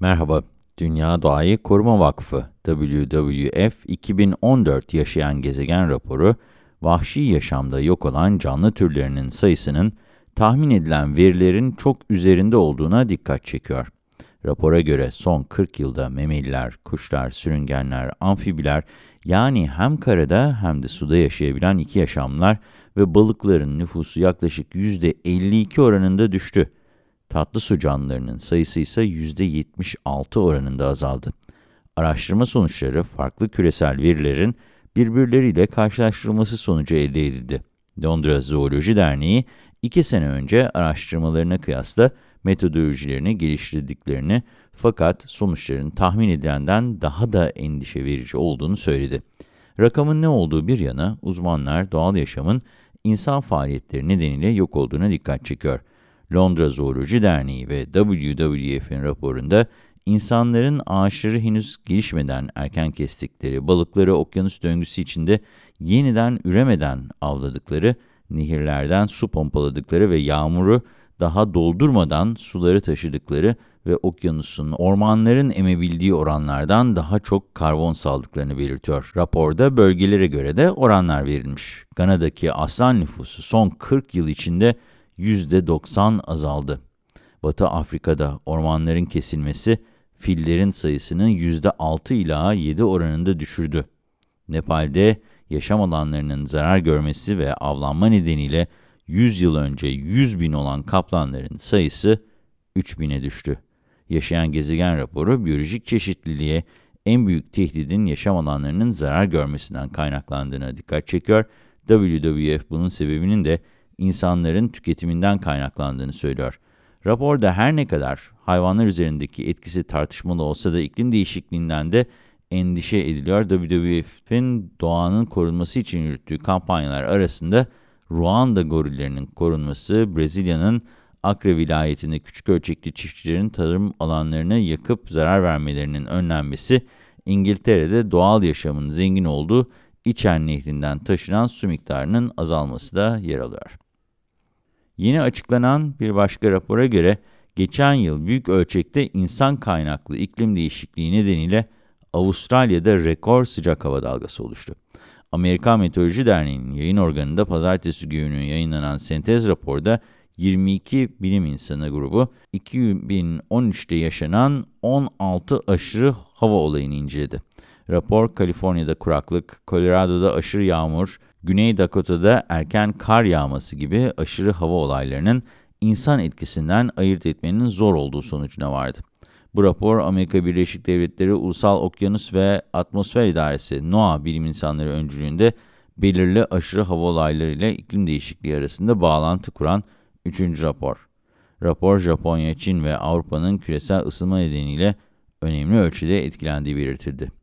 Merhaba, Dünya Doğayı Koruma Vakfı WWF 2014 Yaşayan Gezegen raporu, vahşi yaşamda yok olan canlı türlerinin sayısının tahmin edilen verilerin çok üzerinde olduğuna dikkat çekiyor. Rapora göre son 40 yılda memeliler, kuşlar, sürüngenler, amfibiler yani hem karada hem de suda yaşayabilen iki yaşamlar ve balıkların nüfusu yaklaşık %52 oranında düştü. Tatlı su canlılarının sayısı ise %76 oranında azaldı. Araştırma sonuçları farklı küresel verilerin birbirleriyle karşılaştırılması sonucu elde edildi. Londra Zooloji Derneği, iki sene önce araştırmalarına kıyasla metodolojilerini geliştirdiklerini fakat sonuçların tahmin edilenden daha da endişe verici olduğunu söyledi. Rakamın ne olduğu bir yana uzmanlar doğal yaşamın insan faaliyetleri nedeniyle yok olduğuna dikkat çekiyor. Londra Zooloji Derneği ve WWF'in raporunda insanların ağaçları henüz gelişmeden erken kestikleri, balıkları okyanus döngüsü içinde yeniden üremeden avladıkları, nehirlerden su pompaladıkları ve yağmuru daha doldurmadan suları taşıdıkları ve okyanusun, ormanların emebildiği oranlardan daha çok karbon saldıklarını belirtiyor. Raporda bölgelere göre de oranlar verilmiş. Gana'daki aslan nüfusu son 40 yıl içinde %90 azaldı. Batı Afrika'da ormanların kesilmesi, fillerin sayısının %6 ila 7 oranında düşürdü. Nepal'de yaşam alanlarının zarar görmesi ve avlanma nedeniyle 100 yıl önce 100 bin olan kaplanların sayısı 3 bine düştü. Yaşayan gezegen raporu biyolojik çeşitliliğe en büyük tehdidin yaşam alanlarının zarar görmesinden kaynaklandığına dikkat çekiyor. WWF bunun sebebinin de insanların tüketiminden kaynaklandığını söylüyor. Raporda her ne kadar hayvanlar üzerindeki etkisi tartışmalı olsa da iklim değişikliğinden de endişe ediliyor. WWF'in doğanın korunması için yürüttüğü kampanyalar arasında Ruanda gorillerinin korunması, Brezilya'nın Acre vilayetinde küçük ölçekli çiftçilerin tarım alanlarını yakıp zarar vermelerinin önlenmesi, İngiltere'de doğal yaşamın zengin olduğu İçen Nehri'nden taşınan su miktarının azalması da yer alıyor. Yeni açıklanan bir başka rapora göre, geçen yıl büyük ölçekte insan kaynaklı iklim değişikliği nedeniyle Avustralya'da rekor sıcak hava dalgası oluştu. Amerikan Meteoroloji Derneği'nin yayın organında pazartesi günü yayınlanan sentez raporda 22 bilim insanı grubu 2013'te yaşanan 16 aşırı hava olayını inceledi. Rapor, Kaliforniya'da kuraklık, Colorado'da aşırı yağmur, Güney Dakota'da erken kar yağması gibi aşırı hava olaylarının insan etkisinden ayırt etmenin zor olduğu sonucuna vardı. Bu rapor, Amerika Birleşik Devletleri Ulusal Okyanus ve Atmosfer İdaresi NOAA bilim insanları öncülüğünde belirli aşırı hava olayları ile iklim değişikliği arasında bağlantı kuran üçüncü rapor. Rapor, Japonya, Çin ve Avrupa'nın küresel ısınma nedeniyle önemli ölçüde etkilendiği belirtildi.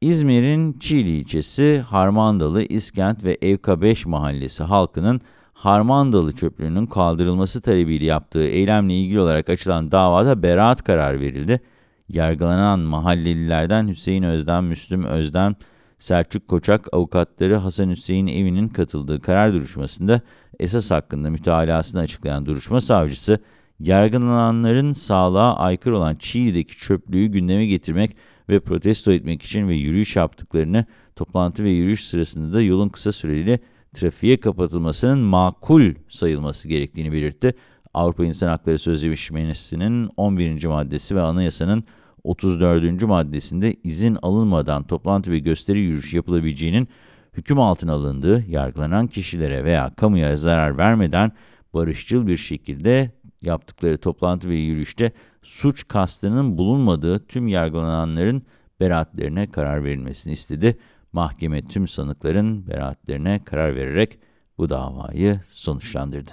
İzmir'in Çiğli ilçesi Harmandalı, İskent ve Evka 5 mahallesi halkının Harmandalı çöplüğünün kaldırılması talebiyle yaptığı eylemle ilgili olarak açılan davada beraat kararı verildi. Yargılanan mahallelilerden Hüseyin Özden, Müslüm Özden, Selçuk Koçak avukatları Hasan Hüseyin Evi'nin katıldığı karar duruşmasında esas hakkında mütalasını açıklayan duruşma savcısı, yargılananların sağlığa aykırı olan Çiğli'deki çöplüğü gündeme getirmek ve protesto etmek için ve yürüyüş yaptıklarını, toplantı ve yürüyüş sırasında da yolun kısa süreli trafiğe kapatılmasının makul sayılması gerektiğini belirtti. Avrupa İnsan Hakları Sözleşmesi'nin 11. maddesi ve anayasanın 34. maddesinde izin alınmadan toplantı ve gösteri yürüyüş yapılabileceğinin hüküm altına alındığı, yargılanan kişilere veya kamuya zarar vermeden barışçıl bir şekilde yaptıkları toplantı ve yürüyüşte suç kastının bulunmadığı tüm yargılananların beraatlerine karar verilmesini istedi. Mahkeme tüm sanıkların beraatlerine karar vererek bu davayı sonuçlandırdı.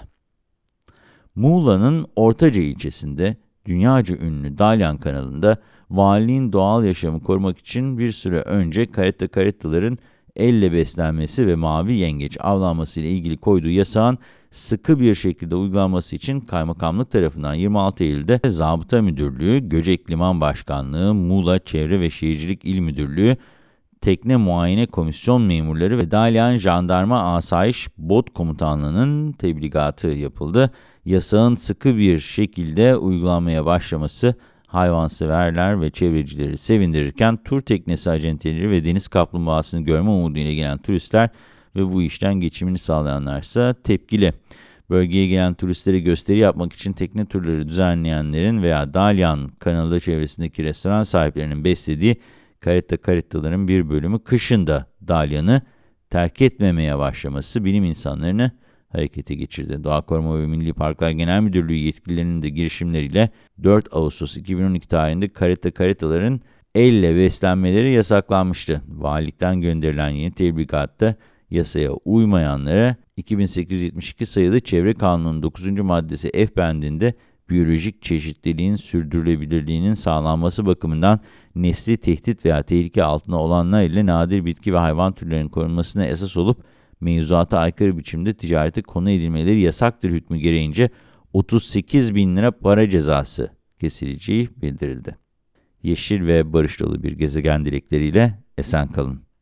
Muğla'nın Ortaca ilçesinde dünyaca ünlü Dalyan kanalında valiliğin doğal yaşamı korumak için bir süre önce karetta karettaların elle beslenmesi ve mavi yengeç avlanması ile ilgili koyduğu yasağın sıkı bir şekilde uygulanması için kaymakamlık tarafından 26 Eylül'de Zabıta Müdürlüğü, Göcek Liman Başkanlığı, Muğla Çevre ve Şehircilik İl Müdürlüğü, Tekne Muayene Komisyon memurları ve Dalyan Jandarma Asayiş Bot Komutanlığı'nın tebligatı yapıldı. Yasağın sıkı bir şekilde uygulanmaya başlaması hayvanseverler ve çevrecileri sevindirirken tur teknesi acenteleri ve deniz kaplumbağasını görme umuduyla gelen turistler ve bu işten geçimini sağlayanlarsa tepkili. Bölgeye gelen turistlere gösteri yapmak için tekne turları düzenleyenlerin veya Dalyan kanalı çevresindeki restoran sahiplerinin beslediği karetta karettaların bir bölümü kışında Dalyan'ı terk etmemeye başlaması bilim insanlarını harekete geçirdi. Doğa Koruma ve Milli Parklar Genel Müdürlüğü yetkililerinin de girişimleriyle 4 Ağustos 2012 tarihinde karetta karettaların elle beslenmeleri yasaklanmıştı. Valilikten gönderilen yeni tebligatta yasaya uymayanlara 2872 sayılı Çevre Kanunu'nun 9. maddesi F bendinde biyolojik çeşitliliğin sürdürülebilirliğinin sağlanması bakımından nesli tehdit veya tehlike altında olanlar ile nadir bitki ve hayvan türlerinin korunmasına esas olup mevzuata aykırı biçimde ticareti konu edilmeleri yasaktır hükmü gereğince 38 bin lira para cezası kesileceği bildirildi. Yeşil ve barış dolu bir gezegen dilekleriyle esen kalın.